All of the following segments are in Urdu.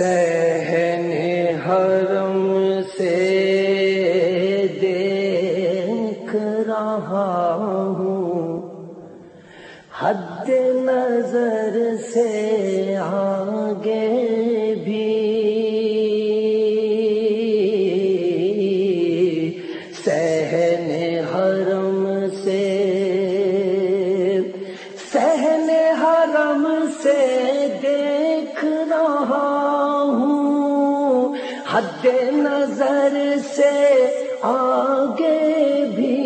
سہن حرم سے دیکھ رہا ہوں۔ حد نظر سے آگے بھی۔ سہن حرم سے، سہن حرم سے حد نظر سے آگے بھی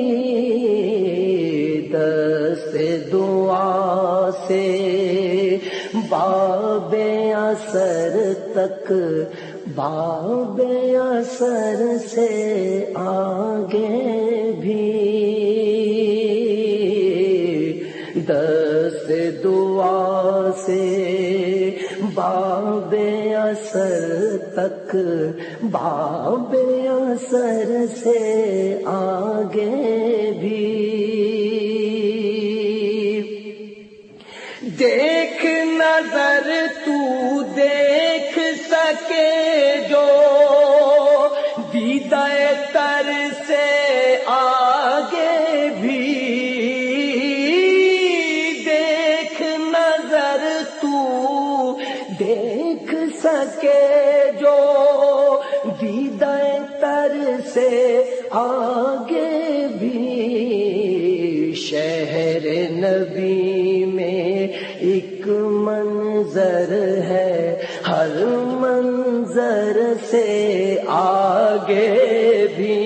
دست دعا سے باب اثر تک، باب اثر سے آگے بھی دس دعا سے باب اثر تک باب اثر سے آگے بھی۔ دیکھ نظر منظر ہے، ہر منظر سے آگے بھی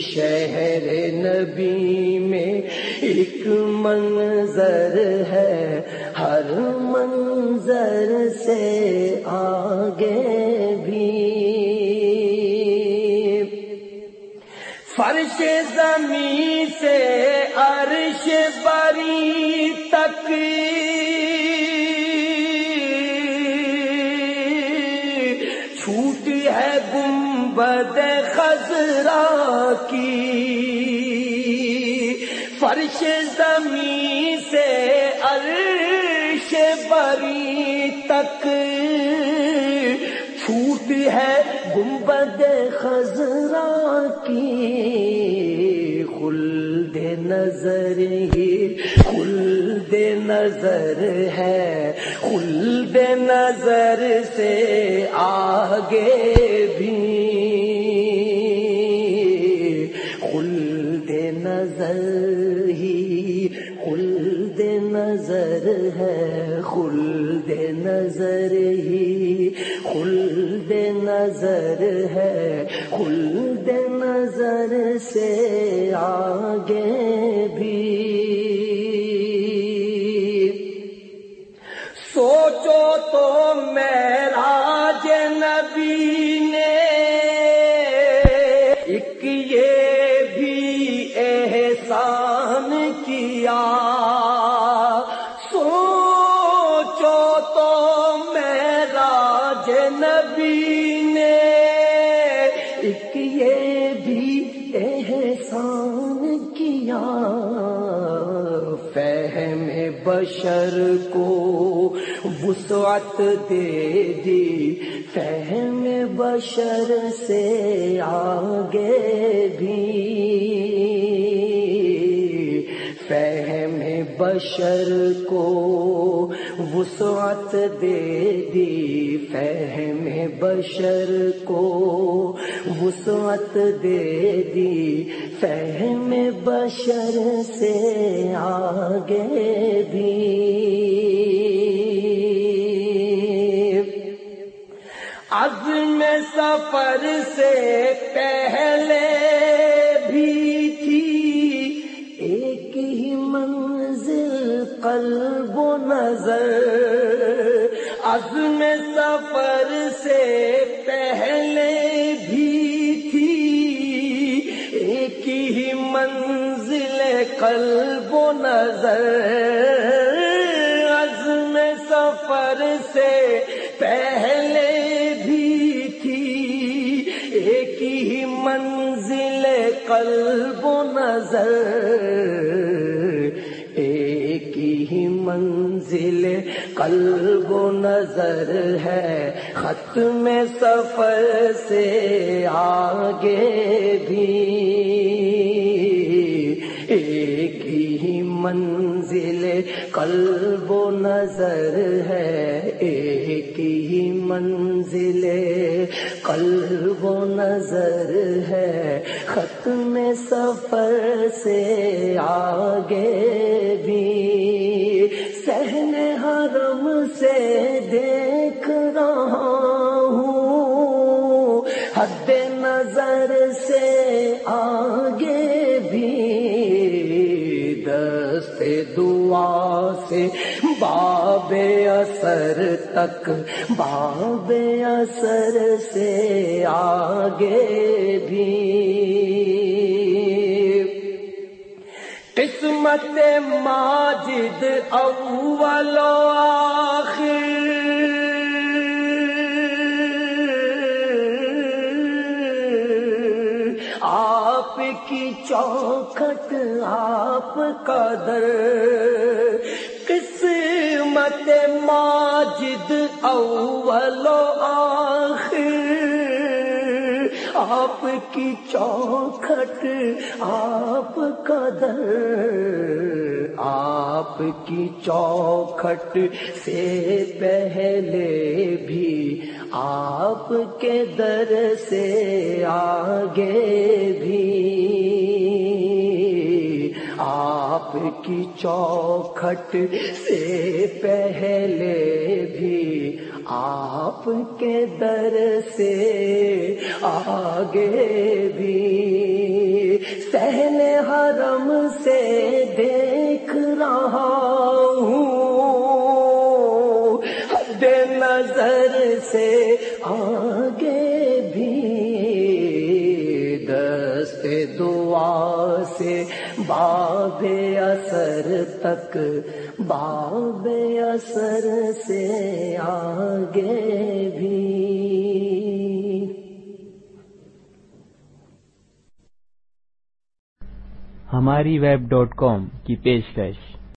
شہر نبی میں ایک منظر ہے، ہر منظر سے آگے بھی۔ فرش زمین سے عرش بری تک چھوٹی ہے گنبد خزرا کی۔ فرش زمین سے عرش بری تک چھوٹ ہے گنبد خزرا کی۔ خلد نظر ہی خلد نظر ہے، خلد نظر سے آگے بھی۔ خلد نظر ہی خلد نظر ہے۔ نظر ہی خلد نظر ہے خلد نظر سے آگے بھی۔ سوچو تو میں بشر کو وسعت دے دی۔ فہم بشر سے آگے بھی۔ فہم بشر کو وسعت دے دی۔ فہم بشر کو وسعت دے دی۔ فہم بشر سے آگے سفر سے پہلے بھی تھی۔ ایک ہی منزل، قلب و نظر۔ عزم سفر سے پہلے بھی تھی۔ ایک ہی منزل، قلب و نظر۔ عزم سفر سے پہلے قلب و نظر، ایک ہی منزل قلب و نظر ہے۔ خط میں سفر سے آگے بھی منزل، قلب و نظر ہے ایک ہی منزل۔ قلب و نظر ہے خط میں سفر سے آگے بھی۔ سہن حرم سے دیکھ رہا ہوں۔ حد نظر سے آگے دعا سے باب اثر تک، باب اثر سے آگے بھی۔ قسمت ماجد اول و آخر۔ آپ کی چوکھٹ، آپ کا در۔ قسمت ماجد اول و آخر۔ آپ کی چوکھٹ، آپ کا در۔ آپ کی چوکھٹ سے پہلے بھی آپ کے در سے آگے بھی آپ کی چوکھٹ سے پہلے بھی آپ کے در سے آگے بھی سہن حرم سے دیکھ رہا حد نظر سے آگے بھی دست دعا سے باب اثر تک، باب اثر سے آگے بھی۔ ہماری ویب ڈاٹ کام کی پیشکش۔